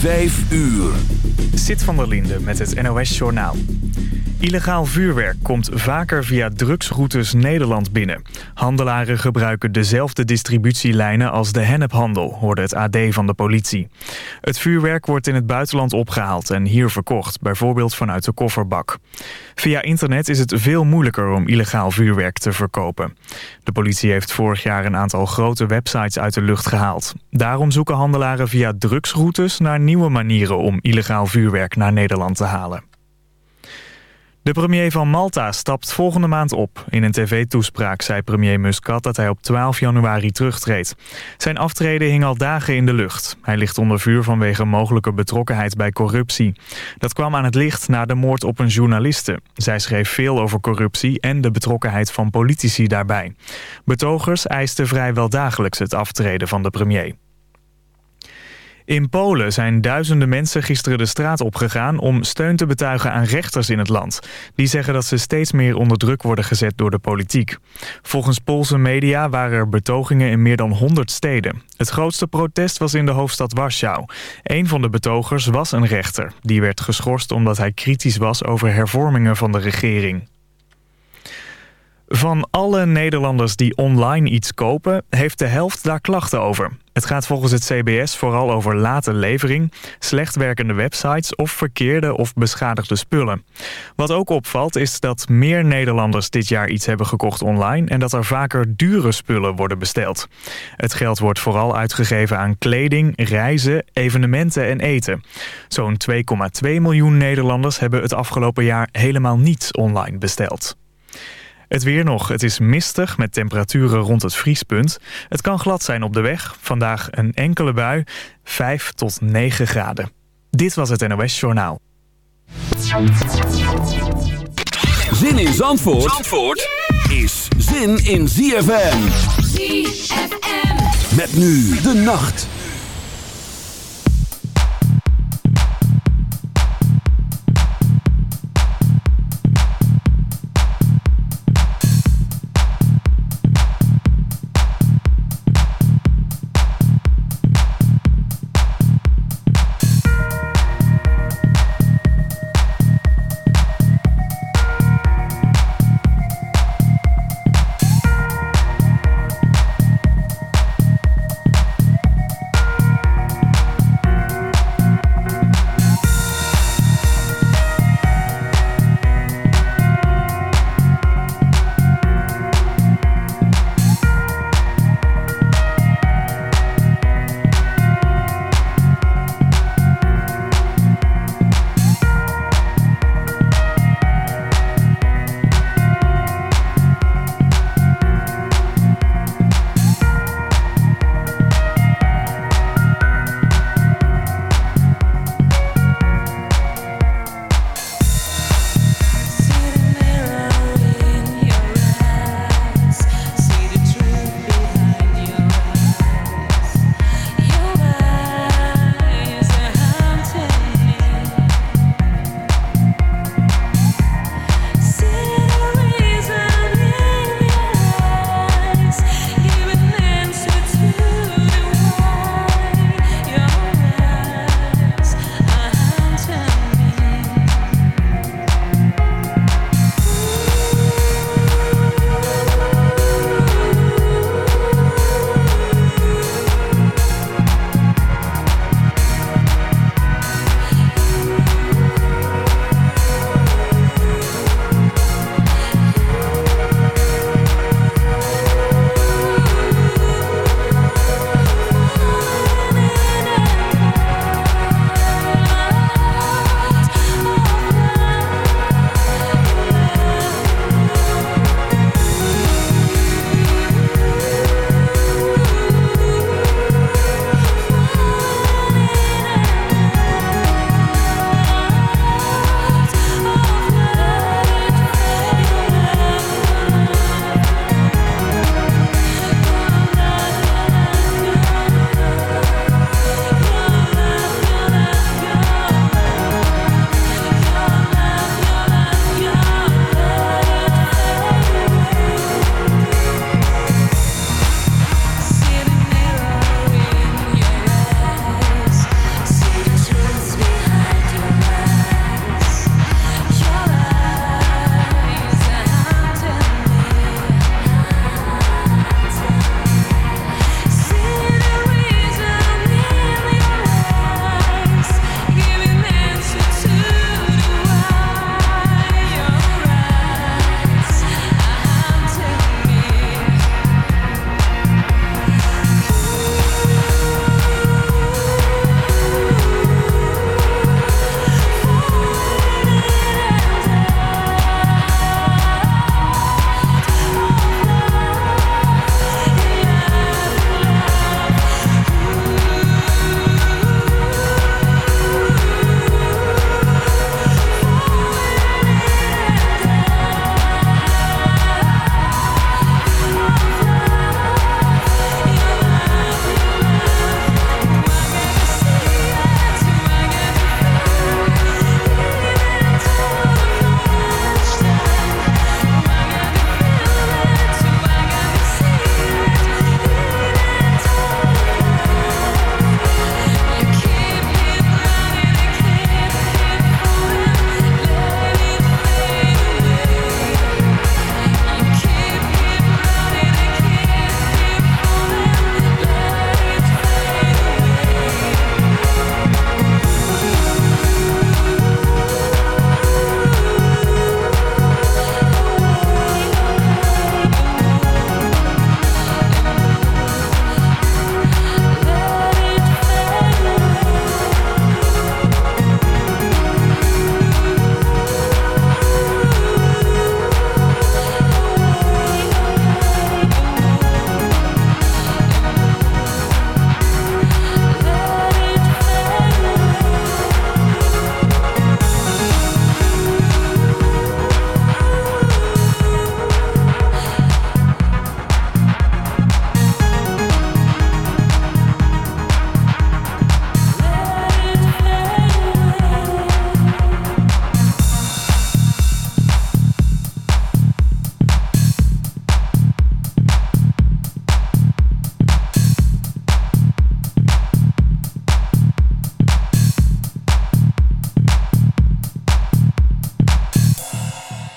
Vijf uur. Zit van der Linde met het NOS-journaal. Illegaal vuurwerk komt vaker via drugsroutes Nederland binnen. Handelaren gebruiken dezelfde distributielijnen als de hennephandel, hoorde het AD van de politie. Het vuurwerk wordt in het buitenland opgehaald en hier verkocht, bijvoorbeeld vanuit de kofferbak. Via internet is het veel moeilijker om illegaal vuurwerk te verkopen. De politie heeft vorig jaar een aantal grote websites uit de lucht gehaald. Daarom zoeken handelaren via drugsroutes naar nieuwe manieren om illegaal vuurwerk naar Nederland te halen. De premier van Malta stapt volgende maand op. In een tv-toespraak zei premier Muscat dat hij op 12 januari terugtreedt. Zijn aftreden hing al dagen in de lucht. Hij ligt onder vuur vanwege mogelijke betrokkenheid bij corruptie. Dat kwam aan het licht na de moord op een journaliste. Zij schreef veel over corruptie en de betrokkenheid van politici daarbij. Betogers eisten vrijwel dagelijks het aftreden van de premier. In Polen zijn duizenden mensen gisteren de straat opgegaan om steun te betuigen aan rechters in het land. Die zeggen dat ze steeds meer onder druk worden gezet door de politiek. Volgens Poolse media waren er betogingen in meer dan 100 steden. Het grootste protest was in de hoofdstad Warschau. Een van de betogers was een rechter. Die werd geschorst omdat hij kritisch was over hervormingen van de regering. Van alle Nederlanders die online iets kopen, heeft de helft daar klachten over. Het gaat volgens het CBS vooral over late levering, slecht werkende websites of verkeerde of beschadigde spullen. Wat ook opvalt is dat meer Nederlanders dit jaar iets hebben gekocht online en dat er vaker dure spullen worden besteld. Het geld wordt vooral uitgegeven aan kleding, reizen, evenementen en eten. Zo'n 2,2 miljoen Nederlanders hebben het afgelopen jaar helemaal niets online besteld. Het weer nog. Het is mistig met temperaturen rond het vriespunt. Het kan glad zijn op de weg. Vandaag een enkele bui. 5 tot 9 graden. Dit was het NOS Journaal. Zin in Zandvoort, Zandvoort is zin in ZFM. ZFM. Met nu de nacht.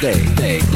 day, day, day.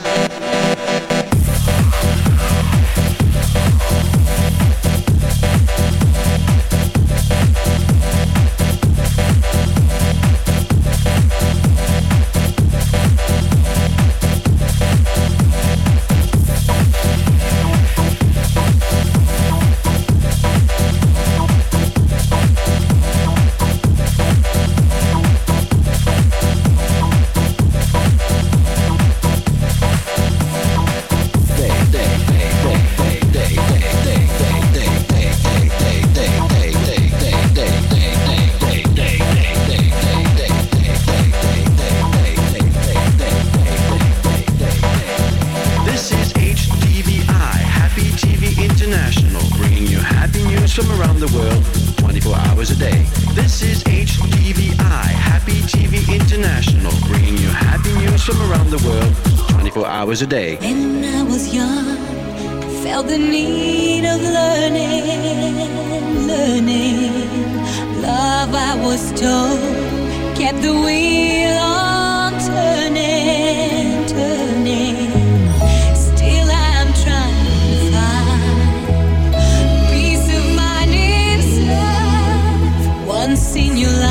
guys from around the world, 24 hours a day. When I was young, felt the need of learning, learning. Love, I was told, kept the wheel on turning, turning. Once in your life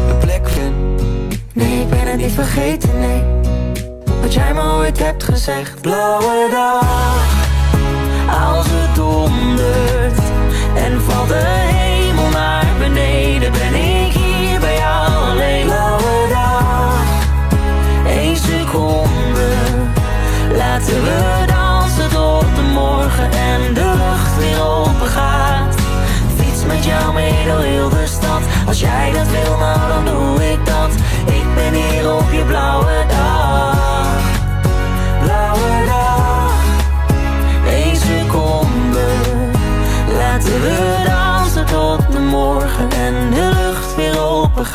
Nee, ik ben het niet vergeten, nee. Wat jij me ooit hebt gezegd. Blauwe dag Als het dondert En valt de hemel naar beneden Ben ik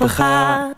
pappegaai.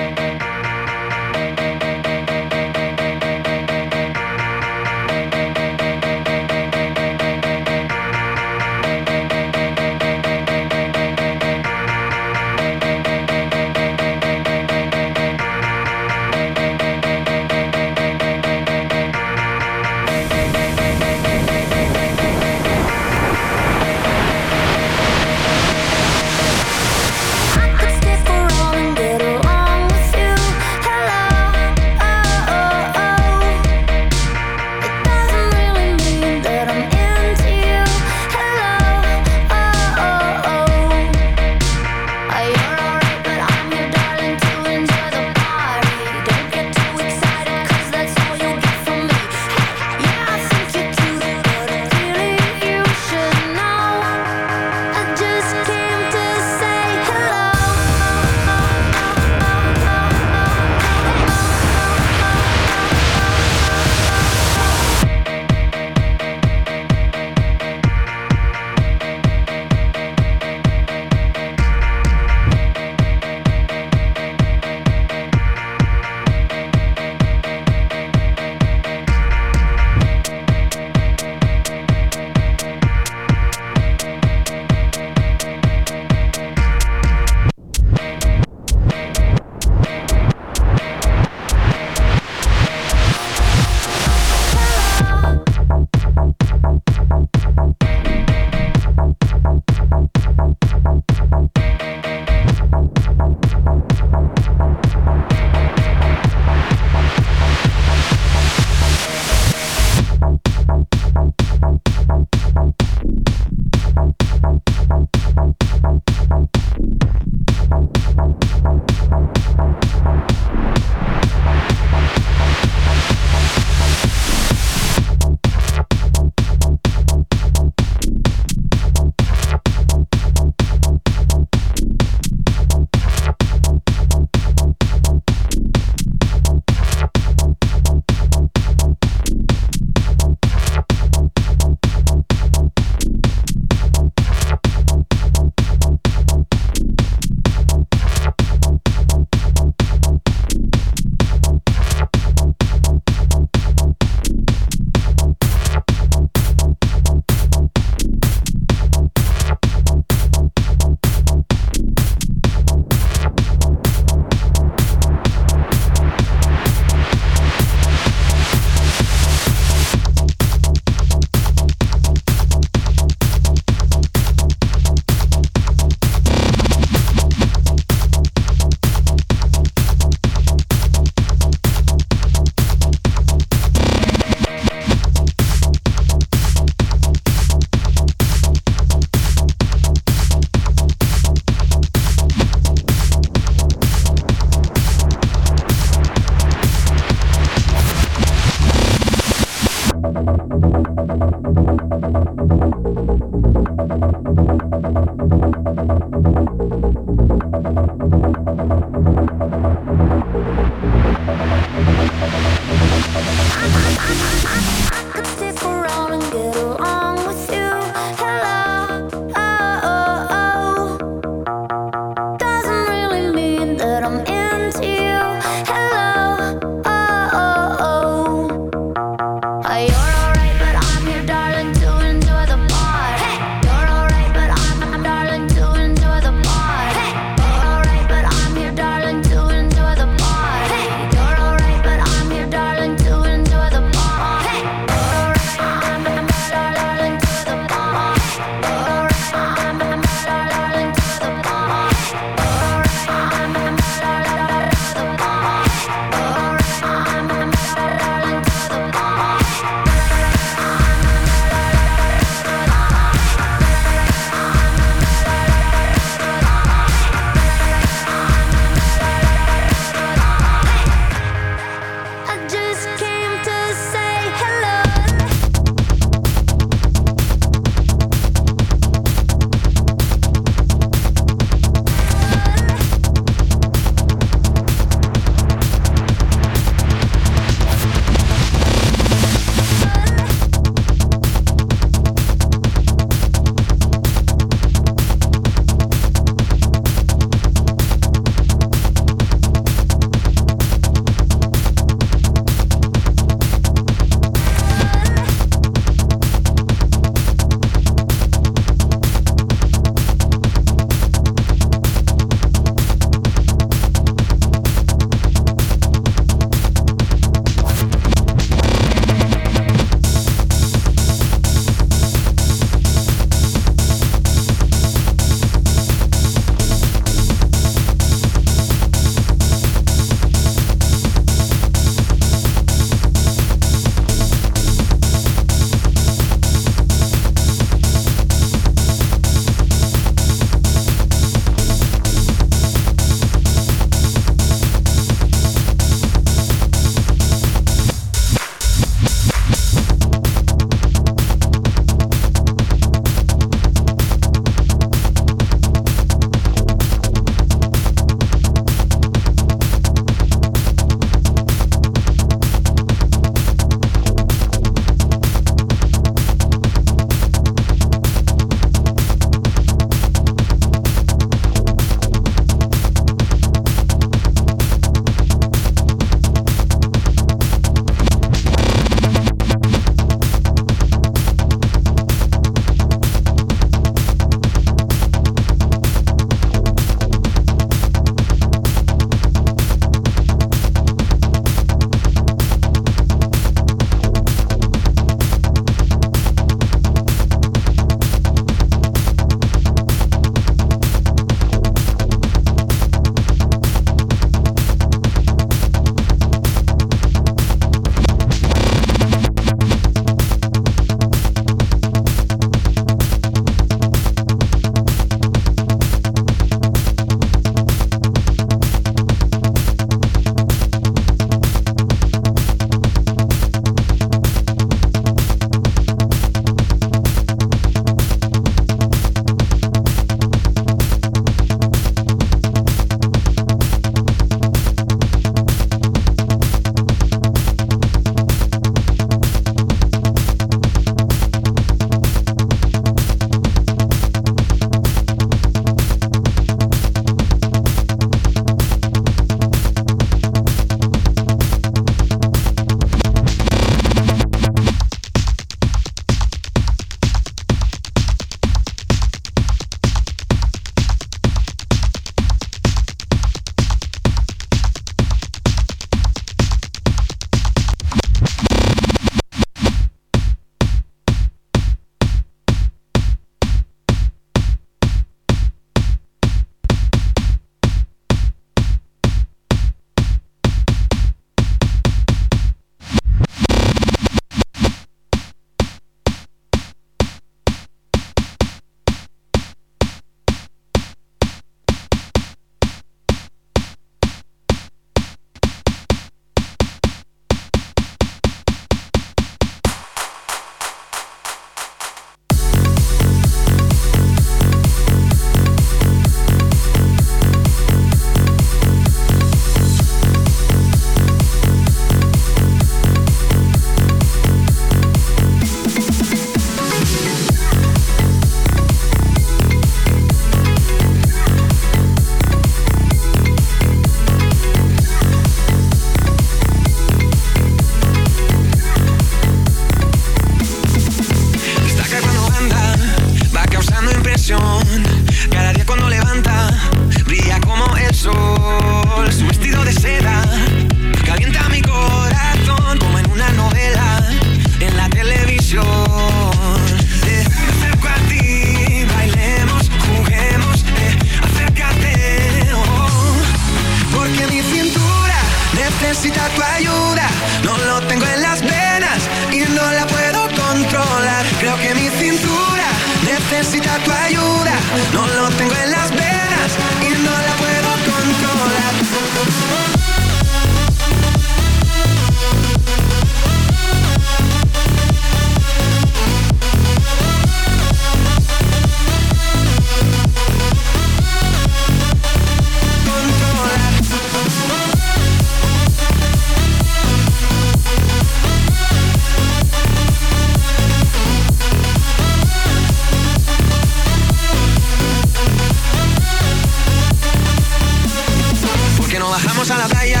Nos bajamos a la playa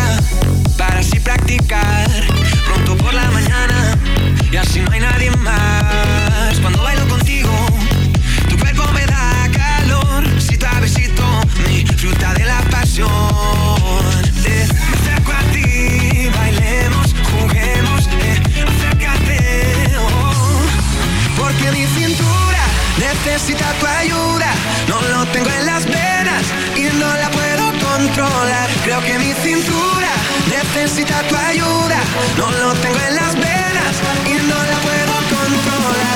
para así practicar. Pronto por la mañana y así no hay nadie más. Cuando bailo contigo, tu cuerpo me da calor. Si a besito, mi fruta de la pasión. Eh, me acerco a ti, bailemos, juguemos. Eh, acércate, oh, porque mi cintura necesita tu ayuda. No lo tengo en las venas y no la puedo controlar. Creo que mi cintura necesita tu ayuda. No lo tengo en las venas y no la puedo controlar.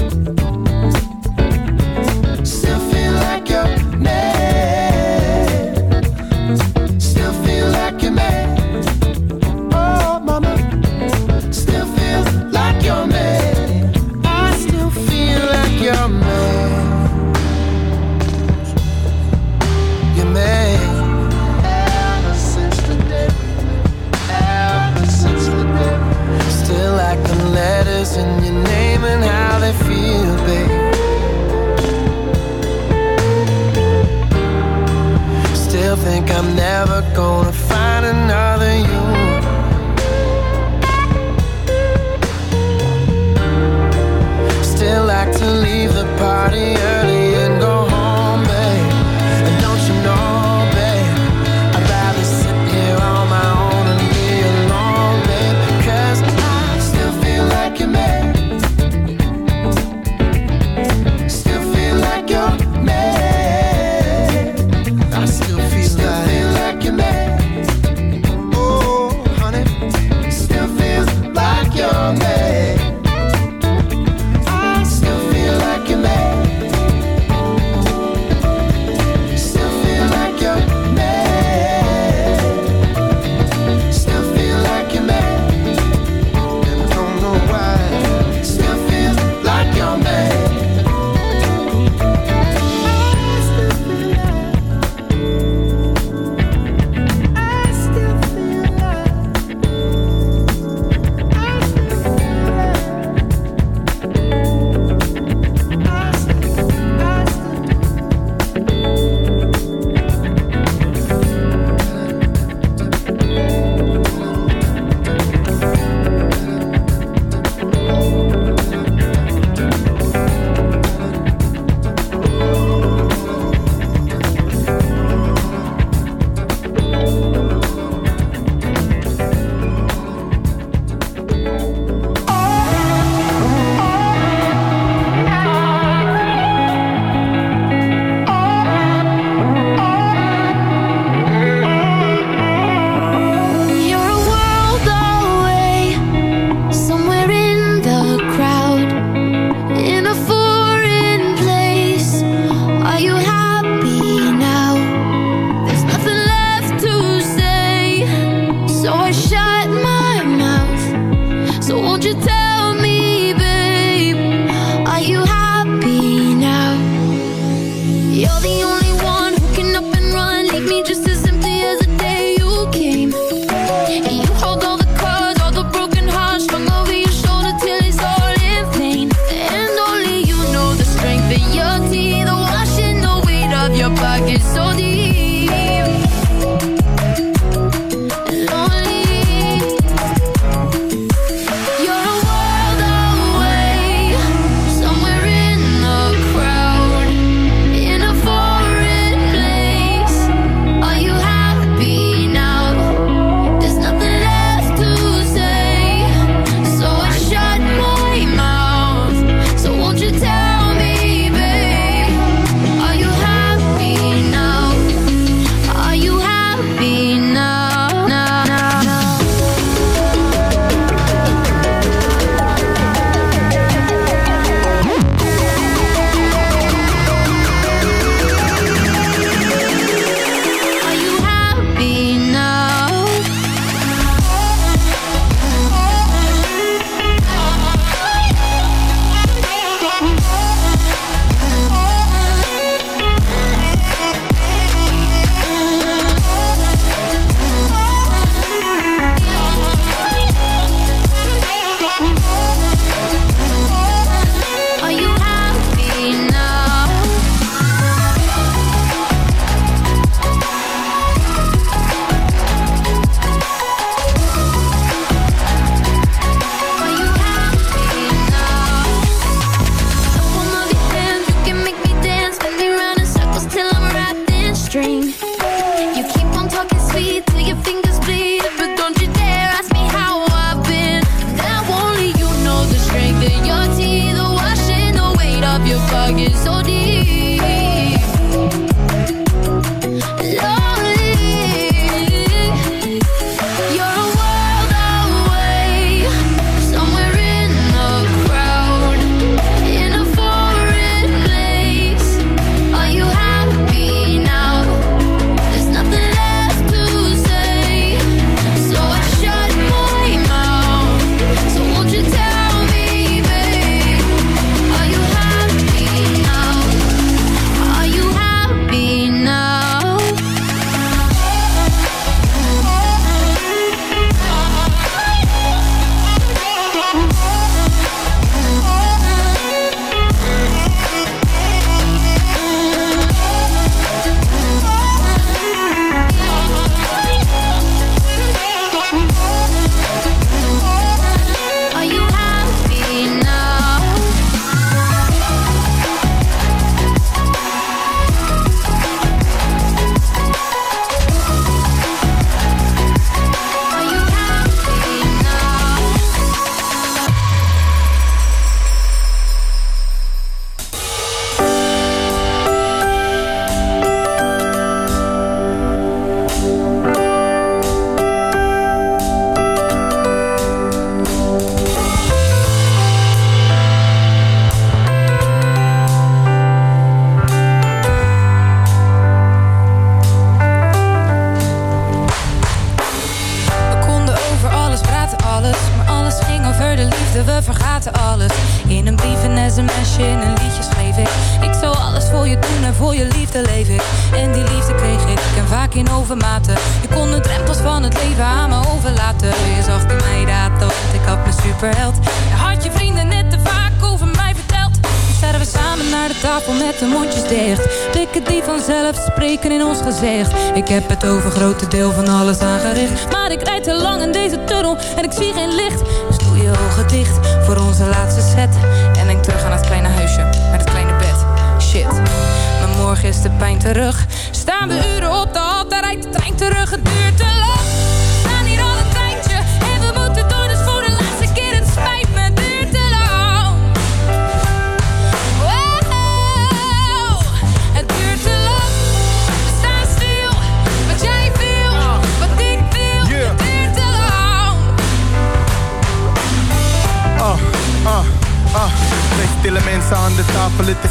Aan de tafel,